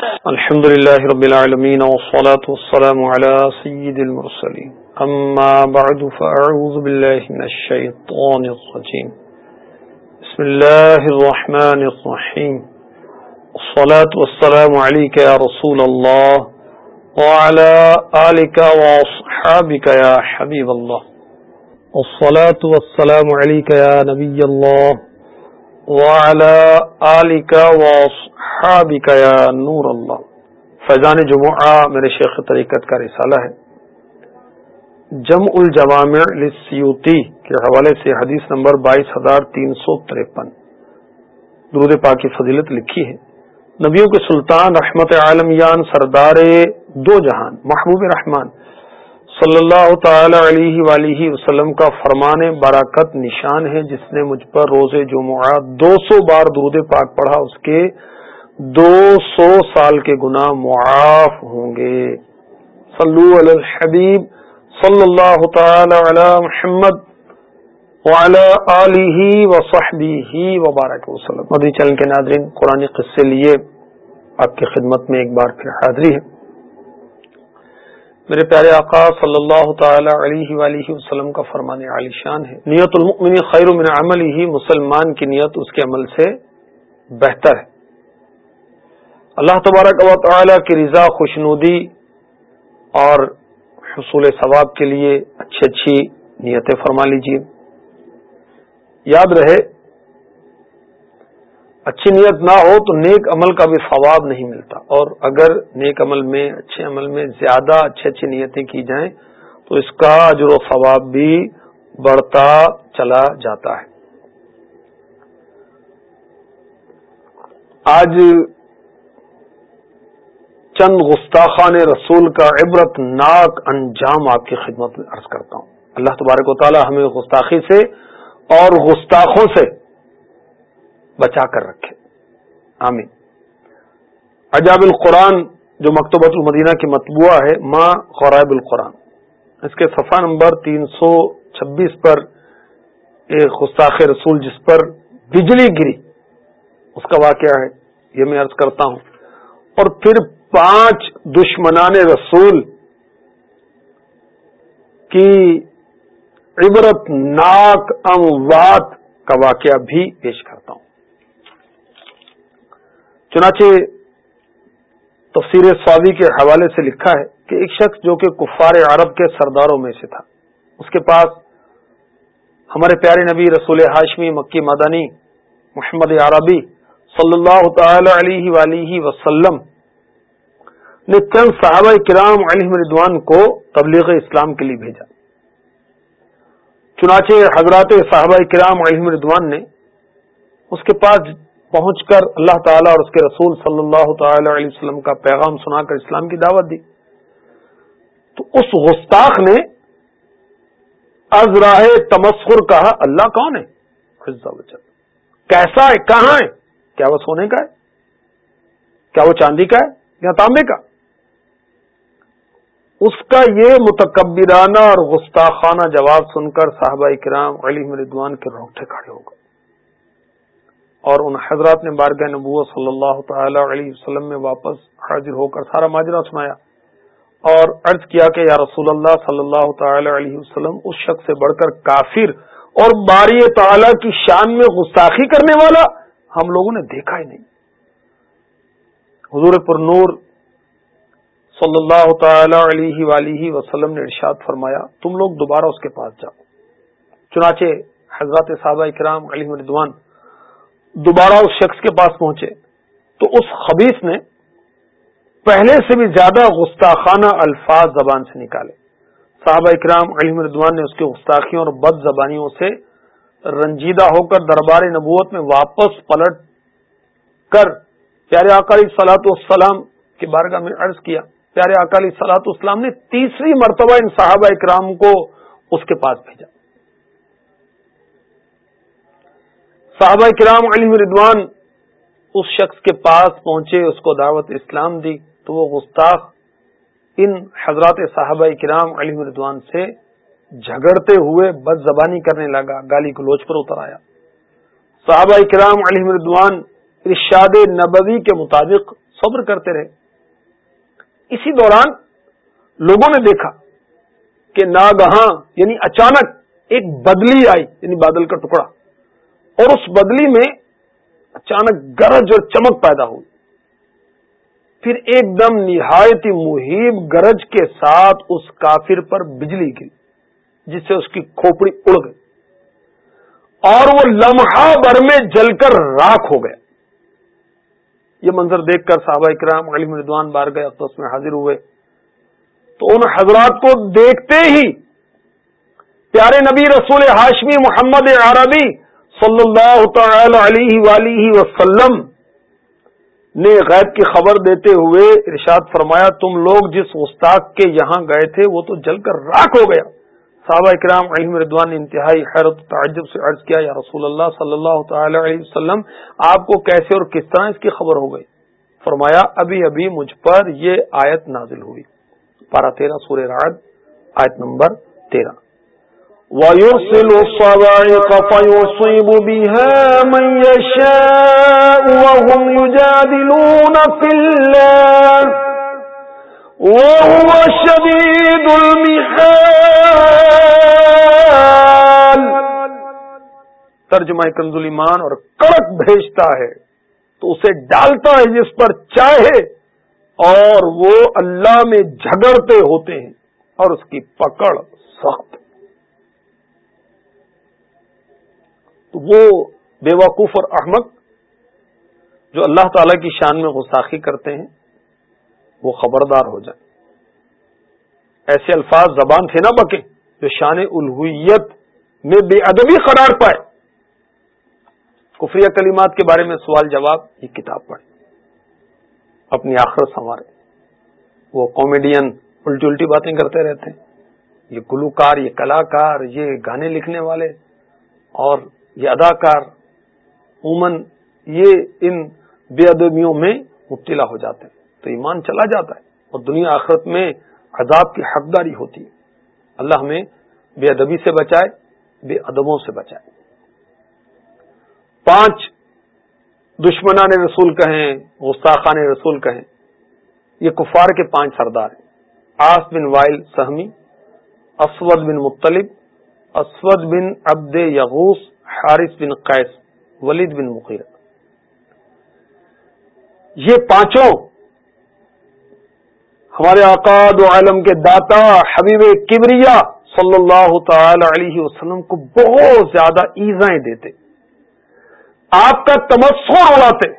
الحمد لله رب العالمين، والصلاة والسلام على سيد المرسلين. أما بعد، فأعوذ بالله من الشيطان الرجيم. بسم الله الرحمن الرحيم. الصلاة والسلام عليك يا رسول الله، وعلى آلك وأصحابك يا حبيب الله. الصلاة والسلام عليك يا نبي الله وعلى آلك وأصحابك يا نور الله. فیضان جمعہ میرے شیخ طریقت کا رسالہ ہے. جم الجوامع لسیوتی کے حوالے سے حدیث نمبر بائیس ہزار تین سو ترپن. درود پاک کی فضیلت لکھی ہے. نبیوں کے سلطان رحمت عالم یان سردار دو جہان، محبوب رحمان صلی اللہ تعالی علیہ ولیہ وسلم کا فرمان براکت نشان ہے، جس نے مجھ پر روز جمعہ دو سو بار درود پاک پڑھا، اس کے دو سو سال کے گناہ معاف ہوں گے۔ صلو علی الحبیب صلی اللہ تعالی علی محمد وعلی آلہ وصحبہ وبارک وسلم۔ مدنی چلن کے ناظرین، قرآن قصے لیے آپ کی خدمت میں ایک بار پھر حاضری ہے۔ میرے پیارے آقا صلی اللہ تعالی علیہ وآلہ وسلم کا فرمان عالی شان ہے۔ نیت المؤمن خیر من عمل ہی مسلمان کی نیت اس کے عمل سے بہتر ہے۔ اللہ تبارک و تعالی کی رضا، خوشنودی اور حصول ثواب کے لیے اچھی اچھی نیتیں فرما لیجیے یاد رہے اچھی نیت نہ ہو تو نیک عمل کا بھی ثواب نہیں ملتا۔ اور اگر نیک عمل میں، اچھے عمل میں زیادہ اچھی اچھی نیتیں کی جائیں تو اس کا اجر و ثواب بھی بڑھتا چلا جاتا ہے۔ آج چند گستاخان رسول کا عبرت ناک انجام آپ کی خدمت میں عرض کرتا ہوں۔ اللہ تبارک و تعالی ہمیں گستاخی سے اور گستاخوں سے بچا کر رکھے۔ آمین۔ عجاب القرآن جو مکتبۃ المدینہ کی مطبوعہ ہے، ماں خورائب القرآن۔ اس کے صفحہ نمبر تین سو چھبیس پر ایک گستاخ رسول جس پر بجلی گری۔ اس کا واقعہ ہے، یہ میں عرض کرتا ہوں۔ اور پھر پانچ دشمنان رسول کی عبرت ناک اموات کا واقعہ بھی پیش کرتا ہوں۔ چنانچہ تفسیر سعودی کے حوالے سے لکھا ہے کہ ایک شخص جو کہ کفار عرب کے سرداروں میں سے تھا، اس کے پاس ہمارے پیارے نبی رسول ہاشمی، مکی مدنی، محمد عربی صلی اللہ تعالی علیہ ولیہ وسلم نے چند صحابہ کرام علی مردوان کو تبلیغ اسلام کے لیے بھیجا۔ چنانچہ حضرات صحابہ کرام علی مردوان نے اس کے پاس پہنچ کر اللہ تعالیٰ اور اس کے رسول صلی اللہ تعالی علیہ وسلم کا پیغام سنا کر اسلام کی دعوت دی۔ تو اس گستاخ نے از راہ تمسخر کہا، اللہ کون ہے؟ کیسا ہے؟ کہاں ہے؟ کیا وہ سونے کا ہے؟ کیا وہ چاندی کا ہے؟ یا تانبے کا؟ اس کا یہ متکبرانہ اور گستاخانہ جواب سن کر صحابہ کرام علی مردوان کے روٹے کھڑے ہو گئے۔ اور ان حضرات نے بارگاہ نبوت صلی اللہ تعالی علیہ وسلم میں واپس حاضر ہو کر سارا ماجرا سنایا اور عرض کیا کہ یا رسول اللہ صلی اللہ تعالی علیہ وسلم، اس شخص سے بڑھ کر کافر اور باری تعالی کی شان میں گستاخی کرنے والا ہم لوگوں نے دیکھا ہی نہیں۔ حضور پر نور صلی اللہ تعالی علیہ ولیہ وسلم نے ارشاد فرمایا، تم لوگ دوبارہ اس کے پاس جاؤ۔ چنانچہ حضرات صحابہ کرام علی مردوان دوبارہ اس شخص کے پاس پہنچے۔ تو اس خبیص نے پہلے سے بھی زیادہ گستاخانہ الفاظ زبان سے نکالے۔ صحابہ اکرام علیم ردوان نے اس کی گستاخیوں اور بد زبانیوں سے رنجیدہ ہو کر دربار نبوت میں واپس پلٹ کر پیارے اکالی سلاط السلام کی بارگاہ میں عرض کیا۔ پیارے اکالی سلاط اسلام نے تیسری مرتبہ ان صحابہ اکرام کو اس کے پاس بھیجا۔ صحابہ کرام علم ردوان اس شخص کے پاس پہنچے، اس کو دعوت اسلام دی، تو وہ گستاخ ان حضرات صحابہ کرام علم ردوان سے جھگڑتے ہوئے بد زبانی کرنے لگا، گالی گلوچ پر اتر آیا۔ صحابہ کرام علم ردوان ارشاد نبوی کے مطابق صبر کرتے رہے۔ اسی دوران لوگوں نے دیکھا کہ ناگہاں یعنی اچانک ایک بدلی آئی یعنی بادل کا ٹکڑا۔ اور اس بدلی میں اچانک گرج اور چمک پیدا ہوئی۔ پھر ایک دم نہایت محیب گرج کے ساتھ اس کافر پر بجلی گری، جس سے اس کی کھوپڑی اڑ گئی۔ اور وہ لمحہ بھر میں جل کر راک ہو گیا۔ یہ منظر دیکھ کر صحابہ اکرام، علی مردوان بار گئے اب تو اس میں حاضر ہوئے۔ تو ان حضرات کو دیکھتے ہی پیارے نبی رسول ہاشمی محمد عربی صلی اللہ تعالی علیہ وسلم نے غیب کی خبر دیتے ہوئے ارشاد فرمایا، تم لوگ جس استاق کے یہاں گئے تھے، وہ تو جل کر راک ہو گیا۔ صحابہ اکرام علیم ردوان نے انتہائی حیرت تعجب سے عرض کیا، یا رسول اللہ صلی اللہ تعالی علیہ وسلم، آپ کو کیسے اور کس طرح اس کی خبر ہو گئی؟ فرمایا، ابھی ابھی مجھ پر یہ آیت نازل ہوئی۔ پارہ تیرہ سورہ رعد آیت نمبر تیرہ۔ ويرسل الصواعق فيصيب بها من يشاء وهم يجادلون في الله وهو شديد المحال۔ ترجمہ کنز ایمان اور کڑک بھیجتا ہے، تو اسے ڈالتا ہے جس پر چاہے، اور وہ اللہ میں جھگڑتے ہوتے ہیں اور اس کی پکڑ سخت تو وہ بے وقوف اور احمد جو اللہ تعالی کی شان میں غساخی کرتے ہیں، وہ خبردار ہو جائیں۔ ایسے الفاظ زبان تھے نہ بکے جو شان الہویت میں بے ادبی قرار پائے۔ کفریہ کلمات کے بارے میں سوال جواب یہ کتاب پڑھے اپنی آخر سنوارے وہ کامیڈین الٹی الٹی باتیں کرتے رہتے ہیں۔ یہ گلوکار، یہ کلاکار، یہ گانے لکھنے والے اور یہ اداکار، عموماً یہ ان بے ادبیوں میں مبتلا ہو جاتے ہیں۔ تو ایمان چلا جاتا ہے اور دنیا آخرت میں عذاب کی حقداری ہوتی ہے۔ اللہ ہمیں بے ادبی سے بچائے، بے ادبوں سے بچائے۔ پانچ، دشمنان رسول کہیں گستاخان رسول کہیں۔ یہ کفار کے پانچ سردار ہیں۔ آس بن وائل سہمی، اسود بن مطلب اسود بن عبد یغوس حارث بن قیس، ولید بن مقیر یہ پانچوں ہمارے آقاد و عالم کے داتا حبیب کبریا صلی اللہ تعالی علیہ وسلم کو بہت زیادہ ایزائیں دیتے، آپ کا تمسور اڑاتے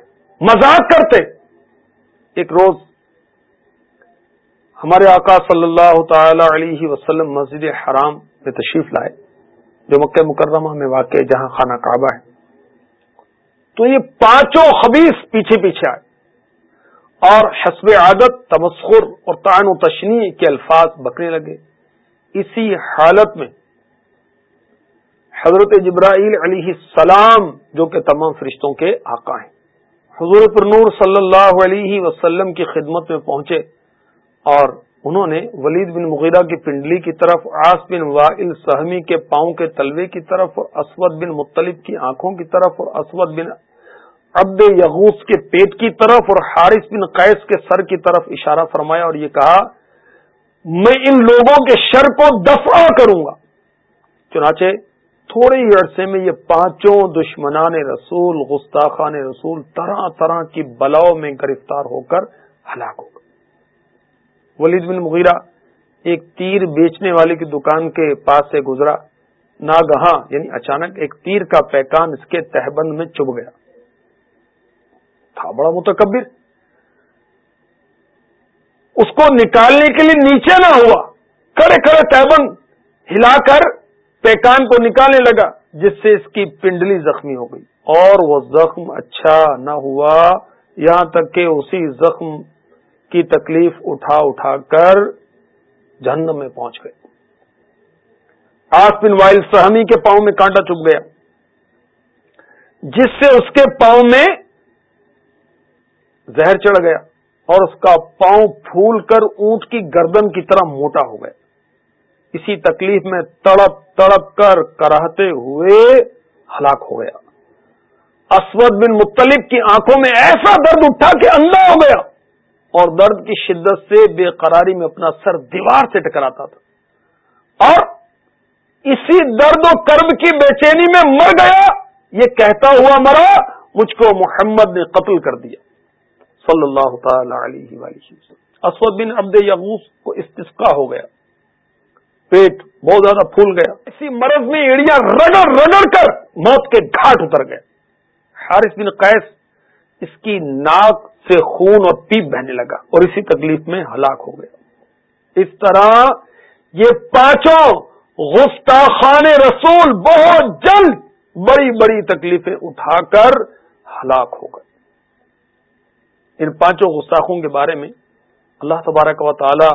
مذاق کرتے۔ ایک روز ہمارے آقا صلی اللہ تعالی علیہ وسلم مسجد حرام میں تشریف لائے۔ جو مکہ مکرمہ میں واقع ہے، جہاں خانہ کعبہ ہے۔ تو یہ پانچوں خبیص پیچھے پیچھے آئے۔ اور حسب عادت، تمسخر اور تعین و تشنی کے الفاظ بکنے لگے۔ اسی حالت میں حضرت جبرائیل علیہ السلام، جو کہ تمام فرشتوں کے آقا ہیں، حضور پر نور صلی اللہ علیہ وسلم کی خدمت میں پہنچے اور انہوں نے ولید بن مغیرہ کی پنڈلی کی طرف آس بن وائل سہمی کے پاؤں کے تلوے کی طرف اور اسود بن مطلب کی آنکھوں کی طرف اور اسود بن عبد یغوس کے پیٹ کی طرف اور حارث بن قیس کے سر کی طرف اشارہ فرمایا اور یہ کہا، میں ان لوگوں کے شر کو دفع کروں گا۔ چنانچہ، تھوڑے ہی عرصے میں یہ پانچوں دشمنان رسول گستاخان رسول طرح طرح کی بلاؤ میں گرفتار ہو کر ہلاک ہو ولید بن مغیرہ ایک تیر بیچنے والے کی دکان کے پاس سے گزرا۔ ناگہاں یعنی اچانک ایک تیر کا پیکان اس کے تہبند میں چب گیا۔ تھا بڑا متکبر۔ اس کو نکالنے کے لیے نیچے نہ ہوا۔ کڑے کڑے تہبند ہلا کر پیکان کو نکالنے لگا، جس سے اس کی پنڈلی زخمی ہو گئی۔ اور وہ زخم اچھا نہ ہوا، یہاں تک کہ اسی زخم کی تکلیف اٹھا اٹھا کر جہنم میں پہنچ گئے۔ آس بن وائل سہمی کے پاؤں میں کانٹا چک گیا۔ جس سے اس کے پاؤں میں زہر چڑھ گیا اور اس کا پاؤں پھول کر اونٹ کی گردن کی طرح موٹا ہو گیا۔ اسی تکلیف میں تڑپ تڑپ کر کراہتے ہوئے ہلاک ہو گیا۔ اسود بن مطلب کی آنکھوں میں ایسا درد اٹھا کہ اندھا ہو گیا۔ اور درد کی شدت سے بے قراری میں اپنا سر دیوار سے ٹکراتا تھا۔ اور اسی درد و کرب کی بے چینی میں مر گیا۔ یہ کہتا ہوا مرا، مجھ کو محمد نے قتل کر دیا۔ صلی اللہ تعالی علیہ وسلم۔ اسود بن عبد یغوس کو استسقا ہو گیا۔ پیٹ بہت زیادہ پھول گیا۔ اسی مرض میں ایڑیاں رگڑ رگڑ کر موت کے گھاٹ اتر گئے۔ حارث بن قیس اس کی ناک سے خون اور پیپ بہنے لگا اور اسی تکلیف میں ہلاک ہو گیا۔ اس طرح یہ پانچوں گستاخان رسول بہت جلد بڑی بڑی تکلیفیں اٹھا کر ہلاک ہو گئے۔ ان پانچوں گستاخوں کے بارے میں اللہ تبارک و تعالی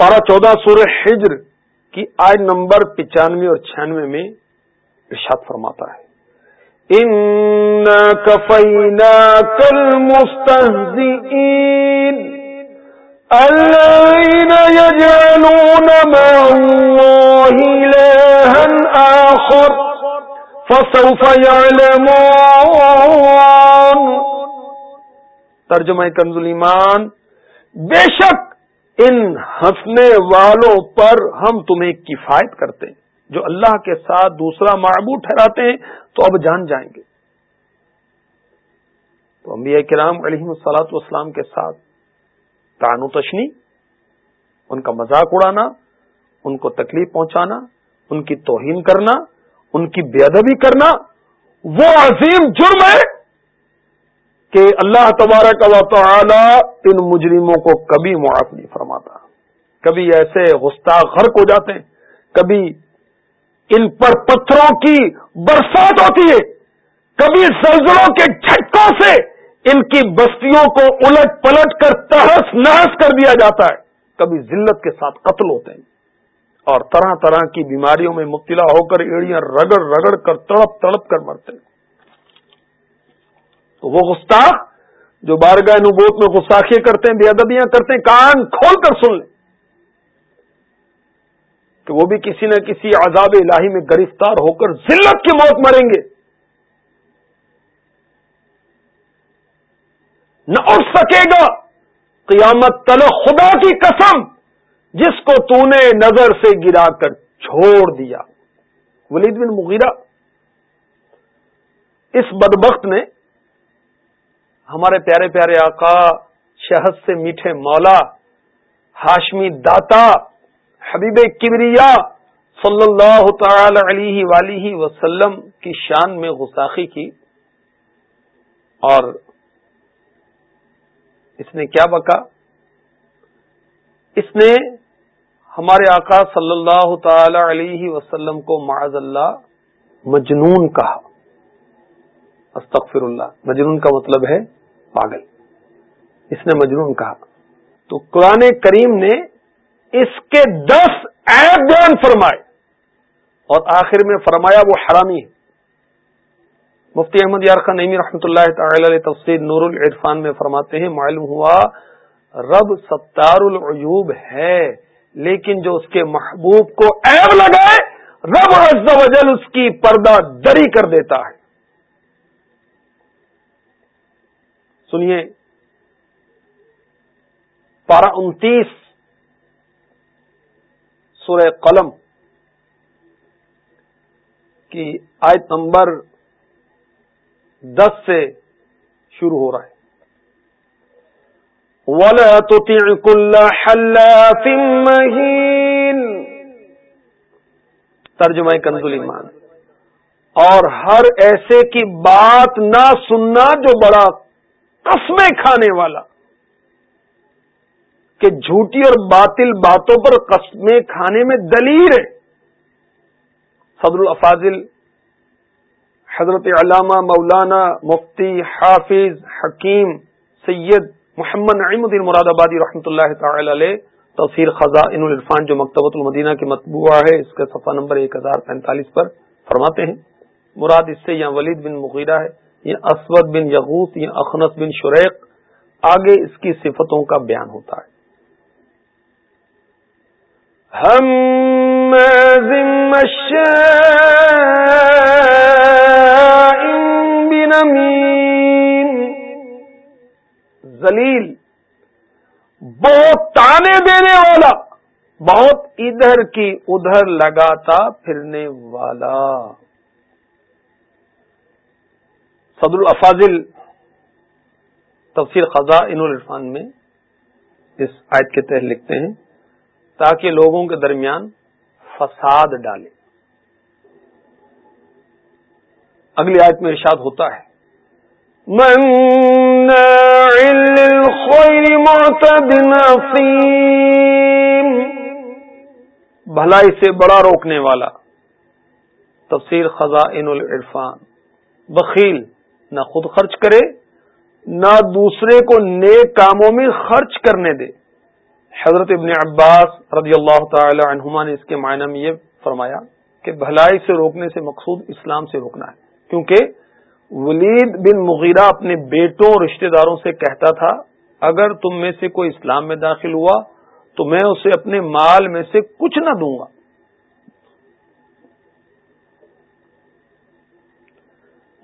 پارہ چودہ سور ہجر کی آئے نمبر پچانوے اور چھیانوے میں ارشاد فرماتا ہے۔ ان کفینا کل الذين يجعلون مع الله إلها آخر فسوف يعلمون ترجمہ کنز ایمان بے شک ان ہنسنے والوں پر ہم تمہیں کفایت کرتے ہیں، جو اللہ کے ساتھ دوسرا معبود ٹھہراتے ہیں تو اب جان جائیں گے۔ تو انبیاء کرام علیہ السلاط والسلام کے ساتھ تانو تشنی، ان کا مذاق اڑانا، ان کو تکلیف پہنچانا، ان کی توہین کرنا، ان کی بے ادبی کرنا، وہ عظیم جرم ہے کہ اللہ تبارک و تعالی ان مجرموں کو کبھی معاف نہیں فرماتا۔ کبھی ایسے گستاخ غرق ہو جاتے ہیں، کبھی ان پر پتھروں کی برسات ہوتی ہے۔ کبھی زلزلوں کے جھٹکوں سے ان کی بستیوں کو الٹ پلٹ کر تحس نحس کر دیا جاتا ہے۔ کبھی ذلت کے ساتھ قتل ہوتے ہیں۔ اور طرح طرح کی بیماریوں میں مبتلا ہو کر ایڑیاں رگڑ رگڑ کر تڑپ تڑپ کر مرتے ہیں۔ تو وہ گستاخ جو بارگاہ نبوت میں گستاخی کرتے ہیں، بے ادبیاں کرتے ہیں، کان کھول کر سن لیں۔ کہ وہ بھی کسی نہ کسی عذاب الہی میں گرفتار ہو کر ذلت کی موت مریں گے۔ نہ اٹھ سکے گا۔ قیامت تل خدا کی قسم، جس کو تو نے نظر سے گرا کر چھوڑ دیا۔ ولید بن مغیرہ، اس بدبخت نے ہمارے پیارے پیارے آقا شہد سے میٹھے مولا ہاشمی داتا حبیب کبریا صلی اللہ تعالی علیہ ولی وسلم کی شان میں غساخی کی اور اس نے کیا بکا؟ اس نے ہمارے آقا صلی اللہ تعالی علیہ وسلم کو معذ اللہ مجنون کہا۔ استغفر اللہ مجنون کا مطلب ہے پاگل۔ اس نے مجنون کہا۔ تو قرآن کریم نے اس کے دس ایپ بیان فرمائے۔ اور آخر میں فرمایا وہ حرامی ہے۔ مفتی احمد یار خان نعمی رحمۃ اللہ تعالی علیہ تفسیر نور العرفان میں فرماتے ہیں، معلوم ہوا رب ستار العیوب ہے، لیکن جو اس کے محبوب کو ایب لگائے، رب عز و جل اس کی پردہ دری کر دیتا ہے۔ سنیے، پارہ انتیس سورہ قلم کی آیت نمبر دس سے شروع ہو رہا ہے۔ ولا تطع كل حلاف مهين۔ ترجمہ کنز ایمان۔ اور ہر ایسے کی بات نہ سننا جو بڑا قسمیں کھانے والا۔ کہ جھوٹی اور باطل باتوں پر قسمیں کھانے میں دلیل ہے صدر الافاظل حضرت علامہ مولانا مفتی حافظ حکیم سید محمد نعیم الدین مراد آبادی رحمۃ اللہ تعالی علیہ، تفسیر خزاں ان الرفان جو مکتبۃ المدینہ کی مطبوعہ ہے، اس کا صفحہ نمبر ایک ہزار پینتالیس پر فرماتے ہیں۔ مراد اس سے یہاں ولید بن مغیرہ ہے یہ اسود بن یغوت یا اخنس بن شریق، آگے اس کی صفتوں کا بیان ہوتا ہے۔ ہم زلیل بہت تانے دینے والا، بہت ادھر کی ادھر لگاتا پھرنے والا۔ صدر الافاظل تفسیر خزاں ان الرفان میں اس آیت کے تحت لکھتے ہیں۔ تاکہ لوگوں کے درمیان فساد ڈالے۔ اگلی آیت میں ارشاد ہوتا ہے۔ بھلائی سے بڑا روکنے والا۔ تفسیر خزائن العرفان۔ بخیل نہ خود خرچ کرے نہ دوسرے کو نیک کاموں میں خرچ کرنے دے۔ حضرت ابن عباس رضی اللہ تعالی عنہما نے اس کے معنی میں یہ فرمایا کہ بھلائی سے روکنے سے مقصود اسلام سے روکنا ہے۔ کیونکہ ولید بن مغیرہ اپنے بیٹوں اور رشتہ داروں سے کہتا تھا، اگر تم میں سے کوئی اسلام میں داخل ہوا تو میں اسے اپنے مال میں سے کچھ نہ دوں گا۔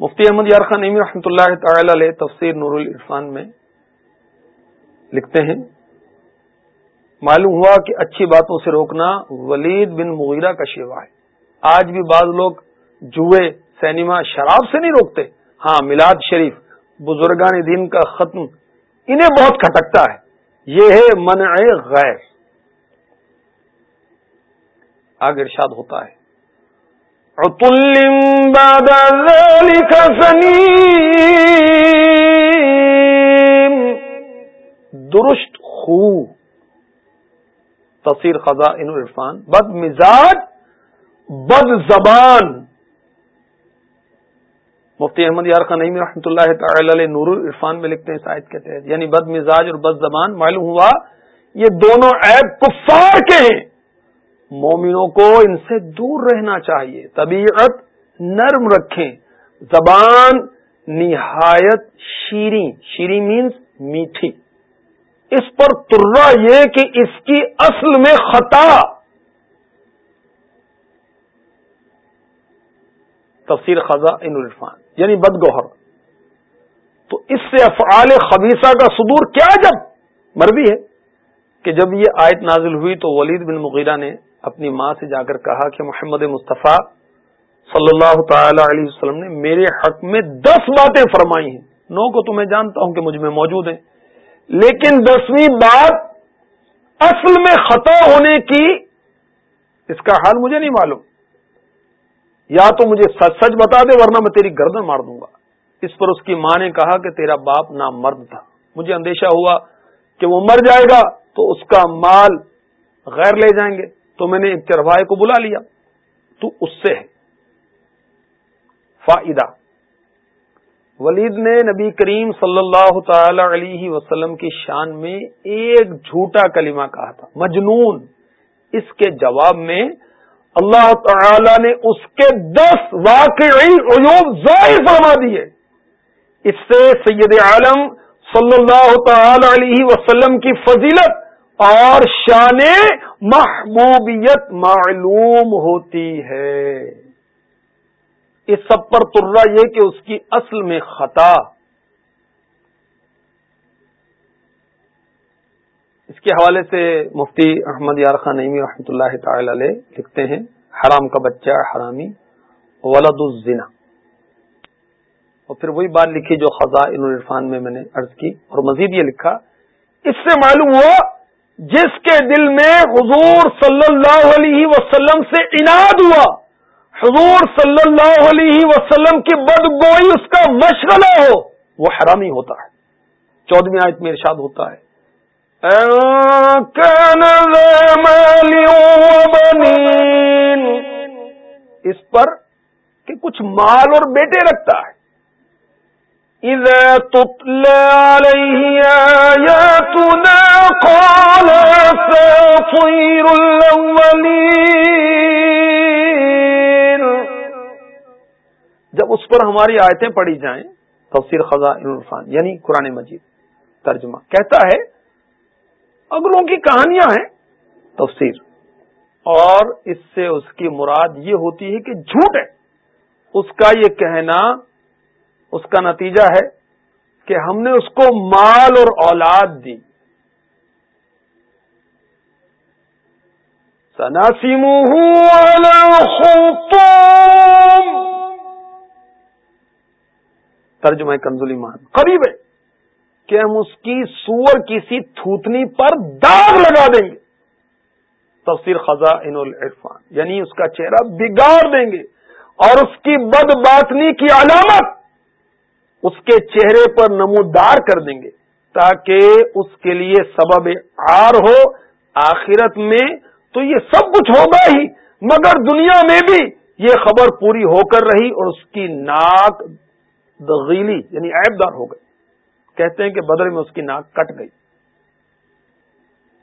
مفتی احمد یار خان نعمی رحمۃ اللہ تعالی علیہ تفسیر نور الرفان میں لکھتے ہیں معلوم ہوا کہ اچھی باتوں سے روکنا ولید بن مغیرہ کا شیوا ہے۔ آج بھی بعض لوگ جوئے سینما شراب سے نہیں روکتے۔ ہاں میلاد شریف، بزرگان دین کا ختم، انہیں بہت کھٹکتا ہے۔ یہ ہے منع غیر۔ آگے ارشاد ہوتا ہے۔ بعد ذلك درست خو۔ تصیر خزا ان عرفان، بد مزاج، بد زبان. مفتی احمد یارخان نعیم رحمۃ اللہ تعالی علیہ نور العرفان میں لکھتے ہیں شاید کے تحت یعنی بد مزاج اور بد زبان، معلوم ہوا یہ دونوں عیب کفار کے ہیں۔ مومنوں کو ان سے دور رہنا چاہیے، طبیعت نرم رکھیں، زبان نہایت شیریں شیریں مینس میٹھی۔ اس پر ترا یہ کہ اس کی اصل میں خطا تفسیر خزاں ان عرفان یعنی بدگوہر۔ تو اس سے افعال خبیصہ کا صدور کیا جب؟ مربی ہے کہ جب یہ آیت نازل ہوئی تو ولید بن مغیرہ نے اپنی ماں سے جا کر کہا کہ محمد مصطفیٰ صلی اللہ تعالی علیہ وسلم نے میرے حق میں دس باتیں فرمائی ہیں۔ نو کو تو میں جانتا ہوں کہ مجھ میں موجود ہیں۔ لیکن دسویں بات اصل میں خطا ہونے کی اس کا حال مجھے نہیں معلوم۔ یا تو مجھے سچ سچ بتا دے ورنہ میں تیری گردن مار دوں گا۔ اس پر اس کی ماں نے کہا کہ تیرا باپ نہ مرد تھا۔ مجھے اندیشہ ہوا کہ وہ مر جائے گا تو اس کا مال غیر لے جائیں گے۔ تو میں نے ایک چروائے کو بلا لیا۔ تو اس سے ہے۔ فائدہ۔ ولید نے نبی کریم صلی اللہ تعالی علیہ وسلم کی شان میں ایک جھوٹا کلمہ کہا تھا، مجنون۔ اس کے جواب میں اللہ تعالی نے اس کے دس واقعی عیوب ظاہر فرما دیے۔ اس سے سید عالم صلی اللہ تعالی علیہ وسلم کی فضیلت اور شان محبوبیت معلوم ہوتی ہے۔ اس سب پر ترا یہ کہ اس کی اصل میں خطا اس کے حوالے سے مفتی احمد یار خان نعمی رحمۃ اللہ تعالی علیہ لکھتے ہیں، حرام کا بچہ حرامی، ولد الزنا۔ اور پھر وہی بات لکھی جو خزاں عرفان میں میں نے عرض کی اور مزید یہ لکھا، اس سے معلوم ہوا جس کے دل میں حضور صلی اللہ علیہ وسلم سے اناد ہوا۔ حضور صلی اللہ علیہ وسلم کی بدگوئی اس کا مشغلہ ہو، وہ حرامی ہوتا ہے۔ چودہویں آیت میں ارشاد ہوتا ہے۔ اس پر کہ کچھ مال اور بیٹے رکھتا ہے۔ إذا تطلى عليه قال ساطير الأولين جب اس پر ہماری آیتیں پڑھی جائیں، تفسیر خزاں عرفان یعنی قرآن مجید، ترجمہ، کہتا ہے اگلوں کی کہانیاں ہیں، تفسیر، اور اس سے اس کی مراد یہ ہوتی ہے کہ جھوٹ ہے۔ اس کا یہ کہنا، اس کا نتیجہ ہے کہ ہم نے اس کو مال اور اولاد دی۔ سنا سیمو ترجمہ کنزلی مان قریب ہے کہ ہم اس کی سور کسی تھوتنی پر داغ لگا دیں گے۔ تفسیر خزاں ان العرفان یعنی اس کا چہرہ بگاڑ دیں گے۔ اور اس کی بد باطنی کی علامت اس کے چہرے پر نمودار کر دیں گے۔ تاکہ اس کے لیے سبب آر ہو، آخرت میں تو یہ سب کچھ ہوگا ہی۔ مگر دنیا میں بھی یہ خبر پوری ہو کر رہی اور اس کی ناک دغیلی یعنی دار ہو گئی۔ کہتے ہیں کہ بدر میں اس کی ناک کٹ گئی۔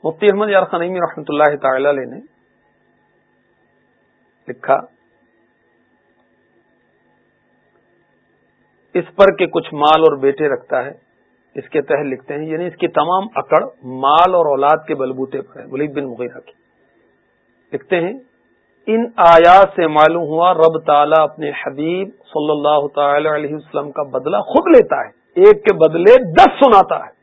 مفتی احمد یار خنیمی رحمۃ اللہ تعالی علیہ نے لکھا، اس پر کہ کچھ مال اور بیٹے رکھتا ہے، اس کے تحت لکھتے ہیں یعنی اس کی تمام اکڑ مال اور اولاد کے بلبوتے پر ہے، ولید بن مغیرہ کی۔ لکھتے ہیں ان آیات سے معلوم ہوا رب تعالیٰ اپنے حبیب صلی اللہ تعالی علیہ وسلم کا بدلہ خود لیتا ہے۔ ایک کے بدلے دس سناتا ہے۔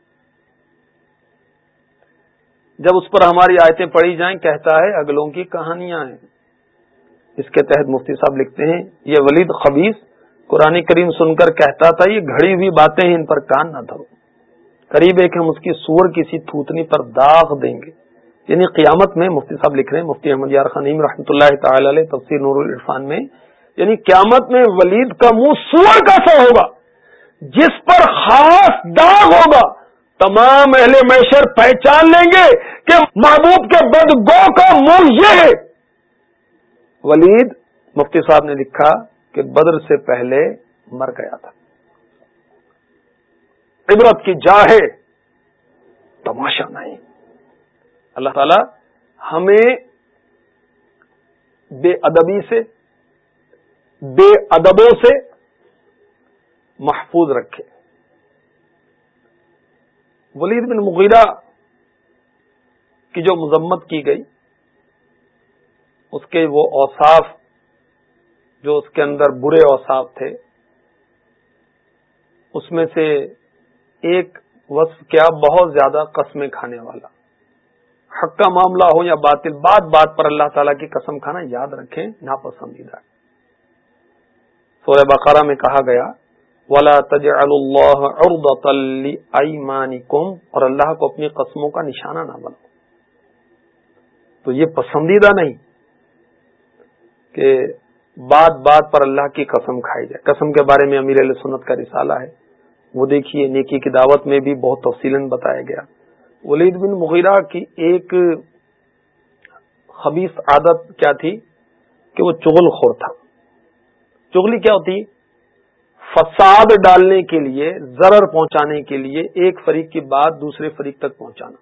جب اس پر ہماری آیتیں پڑھی جائیں، کہتا ہے، اگلوں کی کہانیاں ہیں۔ اس کے تحت مفتی صاحب لکھتے ہیں، یہ ولید خبیص قرآن کریم سن کر کہتا تھا، یہ گھڑی ہوئی باتیں ہیں، ان پر کان نہ دھرو۔ قریب ایک ہم اس کی سور کسی تھوتنی پر داغ دیں گے۔ یعنی قیامت میں مفتی صاحب لکھ رہے ہیں، مفتی احمد یار خنیم رحمۃ اللہ تعالی علیہ، تفسیر نور الرفان میں یعنی قیامت میں ولید کا منہ سور کا سا ہوگا، جس پر خاص داغ ہوگا، تمام اہل میشر پہچان لیں گے کہ محبوب کے بدگو کا منہ یہ ہے۔ ولید، مفتی صاحب نے لکھا کہ بدر سے پہلے مر گیا تھا۔ عبرت کی جاہے تماشا نہیں۔ اللہ تعالی ہمیں بے ادبی سے، بے ادبوں سے محفوظ رکھے۔ ولید بن مغیرہ کی جو مذمت کی گئی، اس کے وہ اوصاف جو اس کے اندر برے اوصاف تھے، اس میں سے ایک وصف کیا بہت زیادہ قسمیں کھانے والا۔ حق کا معاملہ ہو یا باطل، بات بات پر اللہ تعالی کی قسم کھانا یاد رکھیں، ناپسندیدہ۔ سورہ بقرہ میں کہا گیا، ولا تج اللہ اور اللہ کو اپنی قسموں کا نشانہ نہ بنو تو یہ پسندیدہ نہیں کہ بات بات پر اللہ کی قسم کھائی جائے۔ قسم کے بارے میں امیر علیہ سنت کا رسالہ ہے۔ وہ دیکھیے، نیکی کی دعوت میں بھی بہت تفصیل بتایا گیا۔ ولید بن مغیرہ کی ایک خبیص عادت کیا تھی کہ وہ چغل خور تھا۔ چغلی کیا ہوتی؟ فساد ڈالنے کے لیے، ضرر پہنچانے کے لیے ایک فریق کی بات دوسرے فریق تک پہنچانا۔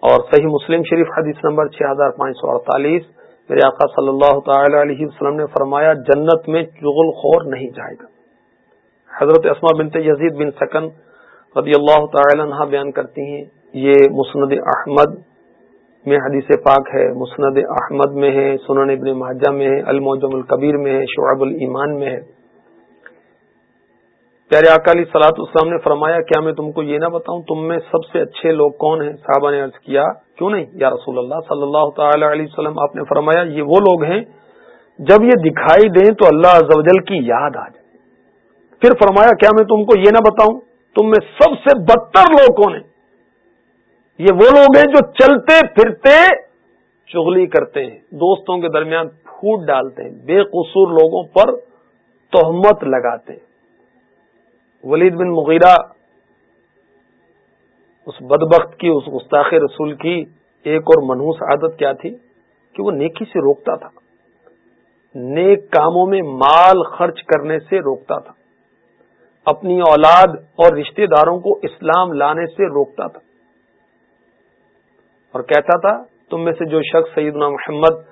اور صحیح مسلم شریف حدیث نمبر چھ ہزار پانچ سو اڑتالیس، میرے آقا صلی اللہ تعالی علیہ وسلم نے فرمایا، جنت میں چغل خور نہیں جائے گا۔ حضرت اسما بنت یزید بن سکن رضی اللہ تعالی عنہ بیان کرتی ہیں یہ مسند احمد میں حدیث پاک ہے، مسند احمد میں ہے، سنن ابن ماجہ میں ہے، الموجم القبیر میں ہے، شعب الایمان میں ہے۔ پیارے اکالی سلاط اسلام نے فرمایا، کیا میں تم کو یہ نہ بتاؤں تم میں سب سے اچھے لوگ کون ہیں؟ صحابہ نے عرض کیا، کیوں نہیں؟ یا رسول اللہ صلی اللہ تعالی علیہ وسلم، آپ نے فرمایا، یہ وہ لوگ ہیں، جب یہ دکھائی دیں تو اللہ عزوجل کی یاد آ جائے۔ پھر فرمایا، کیا میں تم کو یہ نہ بتاؤں تم میں سب سے بدتر لوگ کون ہیں؟ یہ وہ لوگ ہیں جو چلتے پھرتے چغلی کرتے ہیں، دوستوں کے درمیان پھوٹ ڈالتے ہیں، بے قصور لوگوں پر تہمت لگاتے ہیں۔ ولید بن مغیرہ اس بدبخت کی، اس گستاخ رسول کی ایک اور منحوس عادت کیا تھی؟ کہ وہ نیکی سے روکتا تھا۔ نیک کاموں میں مال خرچ کرنے سے روکتا تھا۔ اپنی اولاد اور رشتہ داروں کو اسلام لانے سے روکتا تھا۔ اور کہتا تھا، تم میں سے جو شخص سیدنا محمد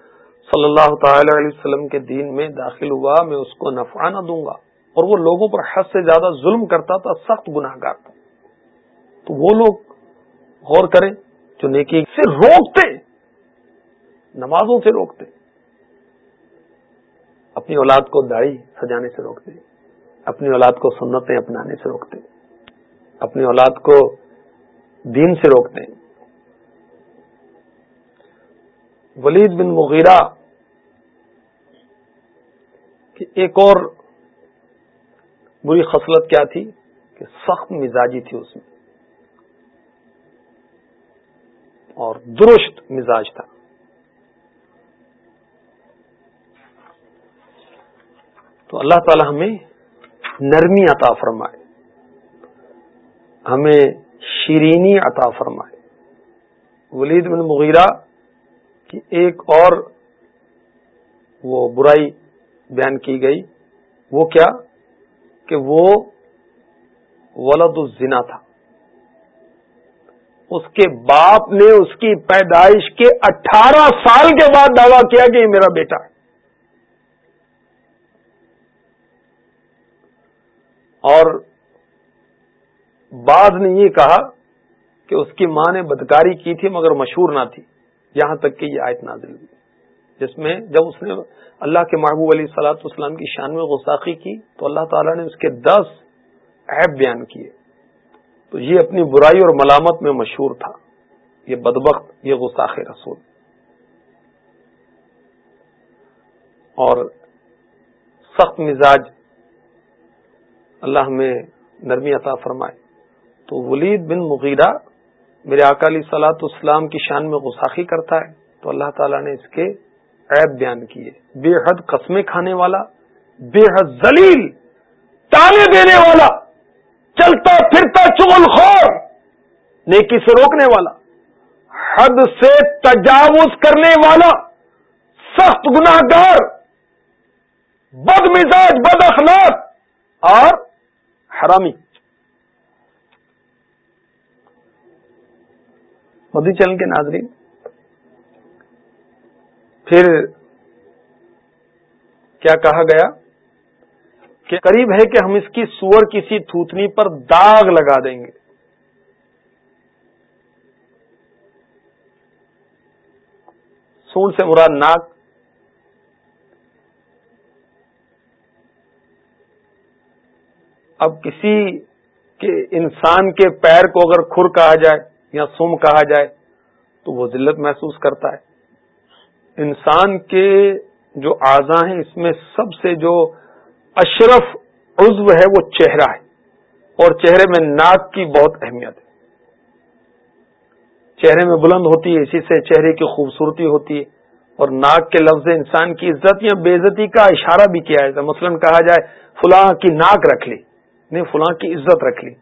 صلی اللہ تعالی علیہ وسلم کے دین میں داخل ہوا، میں اس کو نفع نہ دوں گا۔ اور وہ لوگوں پر حد سے زیادہ ظلم کرتا تھا، سخت گناہ گار تھا۔ تو وہ لوگ غور کریں، جو نیکی سے روکتے، نمازوں سے روکتے، اپنی اولاد کو داڑھی سجانے سے روکتے، اپنی اولاد کو سنتیں اپنانے سے روکتے، اپنی اولاد کو دین سے روکتے۔ ولید بن مغیرہ کی ایک اور بری خصلت کیا تھی کہ سخت مزاجی تھی اس میں اور درست مزاج تھا تو اللہ تعالی ہمیں نرمی عطا فرمائے، ہمیں شیرینی عطا فرمائے۔ ولید بن مغیرہ کی ایک اور وہ برائی بیان کی گئی، وہ کیا؟ کہ وہ ولد الزنا تھا۔ اس کے باپ نے اس کی پیدائش کے اٹھارہ سال کے بعد دعویٰ کیا کہ یہ میرا بیٹا ہے۔ اور بعض نے یہ کہا کہ اس کی ماں نے بدکاری کی تھی مگر مشہور نہ تھی۔ یہاں تک کہ یہ آیت نازل ہوئی۔ جس میں جب اس نے اللہ کے محبوب علی سلاۃ اسلام کی شان میں غساخی کی، تو اللہ تعالیٰ نے اس کے دس عیب بیان کیے۔ تو یہ اپنی برائی اور ملامت میں مشہور تھا۔ یہ بدبخت، یہ غساخ رسول۔ اور سخت مزاج اللہ میں نرمی عطا فرمائے۔ تو ولید بن مغیرہ میرے اکالی سلاط اسلام کی شان میں غساخی کرتا ہے تو اللہ تعالیٰ نے اس کے عیب بیان کیے۔ بے حد قسمیں کھانے والا، بے حد ذلیل تالے دینے والا، چلتا پھرتا چغل خور، نیکی سے روکنے والا، حد سے تجاوز کرنے والا، سخت گناہ گار بد مزاج، بد اخلاق اور حرامی۔ مودی چینل کے ناظرین۔ پھر کیا کہا گیا؟ کہ قریب ہے کہ ہم اس کی سور کسی تھوتنی پر داغ لگا دیں گے۔ سون سے مراد ناک۔ اب کسی کے انسان کے پیر کو اگر کھر کہا جائے یا سم کہا جائے تو وہ ذلت محسوس کرتا ہے۔ انسان کے جو اعضا ہیں، اس میں سب سے جو اشرف عزو ہے، وہ چہرہ ہے۔ اور چہرے میں ناک کی بہت اہمیت ہے۔ چہرے میں بلند ہوتی ہے، اسی سے چہرے کی خوبصورتی ہوتی ہے۔ اور ناک کے لفظ انسان کی عزت یا بے عزتی کا اشارہ بھی کیا ہے مثلاً کہا جائے، فلاں کی ناک رکھ لی۔ نہیں، فلاں کی عزت رکھ لی۔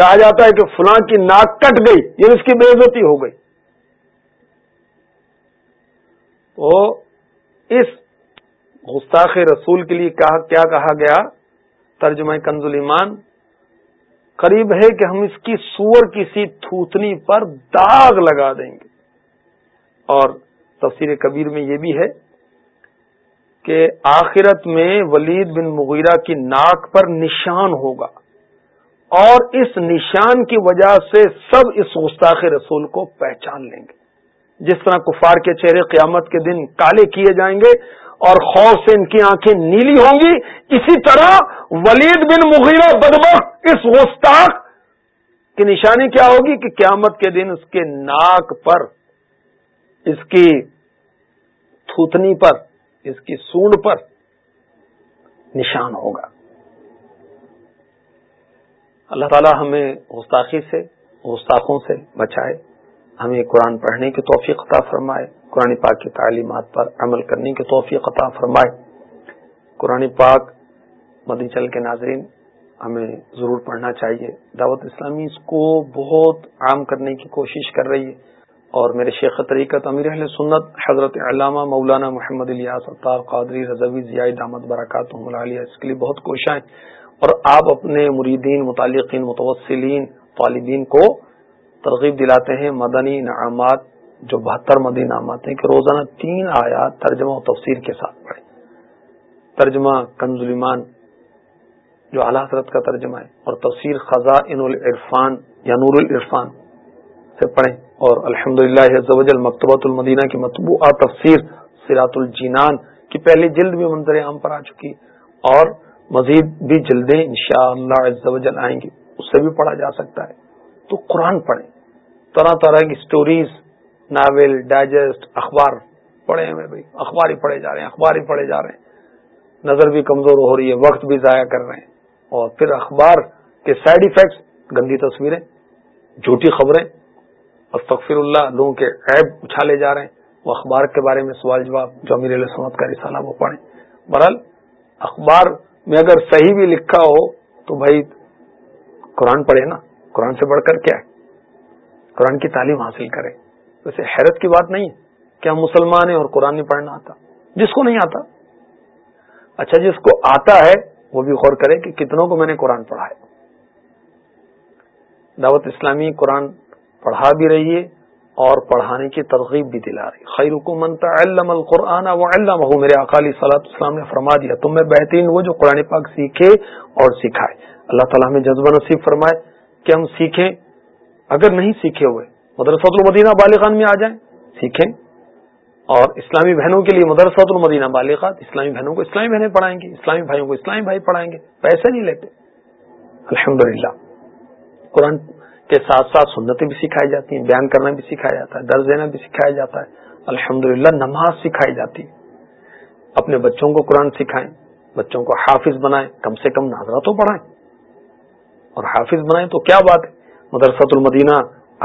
کہا جاتا ہے کہ فلاں کی ناک کٹ گئی یہ اس کی بے عزتی ہو گئی۔ تو اس گستاخ رسول کے لیے کیا کہا گیا؟ ترجمہ کنز ایمان قریب ہے کہ ہم اس کی سور کسی تھوتنی پر داغ لگا دیں گے۔ اور تفسیر کبیر میں یہ بھی ہے کہ آخرت میں ولید بن مغیرہ کی ناک پر نشان ہوگا۔ اور اس نشان کی وجہ سے سب اس گستاخ رسول کو پہچان لیں گے۔ جس طرح کفار کے چہرے قیامت کے دن کالے کیے جائیں گے اور خوف سے ان کی آنکھیں نیلی ہوں گی، اسی طرح ولید بن مغیرہ بدبخ اس گستاخ کی نشانی کیا ہوگی کہ قیامت کے دن اس کے ناک پر، اس کی تھوتنی پر، اس کی سونڈ پر نشان ہوگا۔ اللہ تعالی ہمیں گستاخی سے، گستاخوں سے بچائے، ہمیں قرآن پڑھنے کی توفیق عطا فرمائے، قرآن پاک کی تعلیمات پر عمل کرنے کی توفیق عطا فرمائے۔ قرآن پاک مدی چل کے ناظرین، ہمیں ضرور پڑھنا چاہیے۔ دعوت اسلامی اس کو بہت عام کرنے کی کوشش کر رہی ہے۔ اور میرے شیخ طریقت امیر اہل سنت، حضرت علامہ مولانا محمد الیاس اطار قادری رضوی ضیاء دامت برکات اس کے لیے بہت کوشاں اور آپ اپنے مریدین، متعلقین، متوسلین، طالبین کو ترغیب دلاتے ہیں مدنی انعامات، جو بہتر مدنی انعامات ہیں، کہ روزانہ تین آیات ترجمہ و تفسیر کے ساتھ پڑھیں۔ ترجمہ کنزلیمان، جو اعلیٰ حضرت کا ترجمہ ہے، اور تفسیر خزاں ان العرفان یا نور العرفان سے پڑھیں۔ اور الحمد للہ مکتبۃ المدینہ کی مطبوعہ تفسیر سیرات الجینان کی پہلی جلد بھی منظر عام پر آ چکی۔ اور مزید بھی جلدیں ان شاء اللہ آئیں گی، اس سے بھی پڑھا جا سکتا ہے۔ تو قرآن پڑھیں۔ طرح طرح کی سٹوریز ناول ڈائجسٹ اخبار پڑے ہیں بھائی۔ اخبار ہی پڑھے جا رہے ہیں، اخبار ہی پڑھے جا رہے ہیں۔ نظر بھی کمزور ہو رہی ہے، وقت بھی ضائع کر رہے ہیں۔ اور پھر اخبار کے سائڈ ایفیکٹس گندی تصویریں، جھوٹی خبریں۔ اور تقفر اللہ، لوگوں کے عیب اچھالے جا رہے ہیں۔ وہ اخبار کے بارے میں سوال جواب، جو امیر علیہ سمت کا رسالہ وہ پڑھیں۔ برحال اخبار میں اگر صحیح بھی لکھا ہو تو بھائی قرآن پڑھے نا۔ قرآن سے بڑھ کر کیا ہے؟ قرآن کی تعلیم حاصل کرے۔ ویسے حیرت کی بات نہیں کہ ہم مسلمان ہیں اور قرآن نہیں پڑھنا آتا؟ جس کو نہیں آتا۔ اچھا جس کو آتا ہے، وہ بھی غور کرے کہ کتنوں کو میں نے قرآن پڑھا ہے۔ دعوت اسلامی قرآن پڑھا بھی رہی ہے اور پڑھانے کی ترغیب بھی دلا رہی خیر حکومت علم القرآن و علم میرے اقالی صلاح اسلام نے فرما دیا، تم میں بہترین وہ جو قرآن پاک سیکھے اور سکھائے۔ اللہ تعالیٰ ہمیں جذبہ نصیب فرمائے کہ ہم سیکھیں۔ اگر نہیں سیکھے ہوئے، مدرسۃ المدینہ بالغان میں آ جائیں، سیکھیں۔ اور اسلامی بہنوں کے لیے مدرسۃ المدینہ بالغات اسلامی بہنوں کو اسلامی بہنیں پڑھائیں گے، اسلامی بھائیوں کو اسلامی بھائی پڑھائیں گے، پیسے نہیں لیتے الحمد قرآن کے ساتھ ساتھ سنتیں بھی سکھائی جاتی ہیں، بیان کرنا بھی سکھایا جاتا ہے درج دینا بھی سکھایا جاتا ہے۔ الحمد نماز سکھائی جاتی ہے۔ اپنے بچوں کو قرآن سکھائیں، بچوں کو حافظ بنائیں، کم سے کم ناظرہ تو پڑھائیں اور حافظ بنائیں تو کیا بات ہے؟ مدرسۃ المدینہ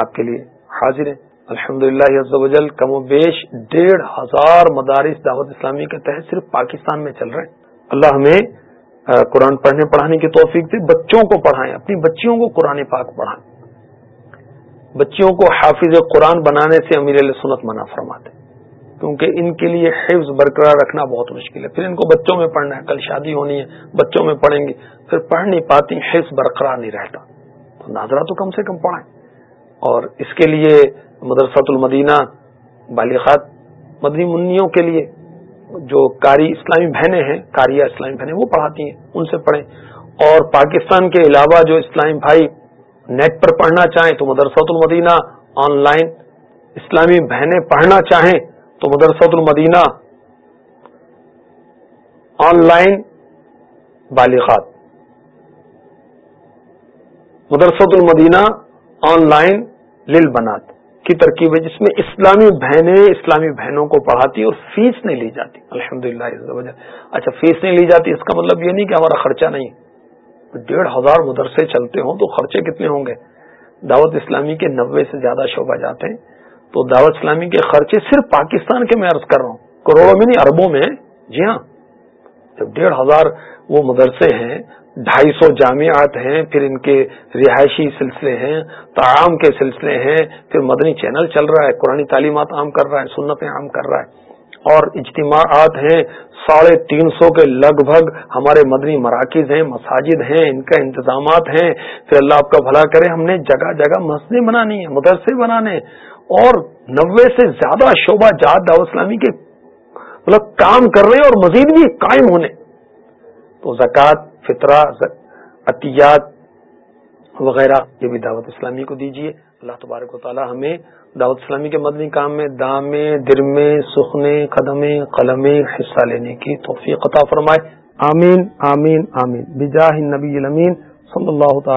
آپ کے لیے حاضر ہیں۔ الحمد للہ کم و بیش ڈیڑھ ہزار مدارس دعوت اسلامی کے تحت صرف پاکستان میں چل رہے ہیں۔ اللہ ہمیں قرآن پڑھنے، پڑھانے کی توفیق دے، بچوں کو پڑھائیں، اپنی بچیوں کو قرآن پاک پڑھائیں۔ بچیوں کو حافظ قرآن بنانے سے امیر علیہ سنت منع فرماتے کیونکہ ان کے لیے حفظ برقرار رکھنا بہت مشکل ہے۔ پھر ان کو بچوں میں پڑھنا ہے۔ کل شادی ہونی ہے، بچوں میں پڑھیں گے۔ پھر پڑھ نہیں پاتی، حفظ برقرار نہیں رہتا۔ تو ناظرہ تو کم سے کم پڑھائیں اور اس کے لیے مدرسۃ المدینہ بالغات مدنی منیوں کے لیے جو کاری اسلامی بہنیں ہیں کاریہ اسلامی بہنیں، وہ پڑھاتی ہیں، ان سے پڑھیں۔ اور پاکستان کے علاوہ جو اسلامی بھائی نیٹ پر پڑھنا چاہیں تو مدرسۃ المدینہ، آن لائن اسلامی بہنیں پڑھنا چاہیں تو مدرسۃ المدینہ، آن لائن بالغات۔ مدرسۃ المدینہ، آن لائن لل بنات۔ کی ترکیب ہے جس میں اسلامی بہنیں اسلامی بہنوں کو پڑھاتی اور فیس نہیں لی جاتی۔ الحمد للہ اچھا فیس نہیں لی جاتی، اس کا مطلب یہ نہیں کہ ہمارا خرچہ نہیں ڈیڑھ ہزار مدرسے چلتے ہوں تو خرچے کتنے ہوں گے؟ دعوت اسلامی کے نبے سے زیادہ شعبہ جاتے ہیں۔ تو دعوت اسلامی کے خرچے صرف پاکستان کے میں عرض کر رہا ہوں۔ کروڑوں میں نہیں، اربوں میں۔ جی ہاں جب ڈیڑھ ہزار وہ مدرسے ہیں، ڈھائی سو جامعات ہیں، پھر ان کے رہائشی سلسلے ہیں، تعام کے سلسلے ہیں، پھر مدنی چینل چل رہا ہے قرآن تعلیمات عام کر رہا ہے، سنتیں عام کر رہا ہے۔ اور اجتماعات ہیں ساڑھے تین سو کے لگ بھگ ہمارے مدنی مراکز ہیں، مساجد ہیں، ان کا انتظامات ہیں۔ پھر اللہ آپ کا بھلا کرے، ہم نے جگہ جگہ مسجدیں بنانی ہیں، مدرسے بنانے اور نوے سے زیادہ شعبہ جات دعوت اسلامی کے مطلب کام کر رہے ہیں اور مزید بھی قائم ہونے۔ تو زکوٰۃ، فطرہ عطیات وغیرہ یہ بھی دعوت اسلامی کو دیجیے اللہ تبارک و تعالی ہمیں دعوت اسلامی کے مدنی کام میں دامے درمے سخنے، قدمے، قلمے حصہ لینے کی توفیق عطا فرمائے۔ آمین آمین آمین۔ بجاہ نبی صلی اللہ تعالی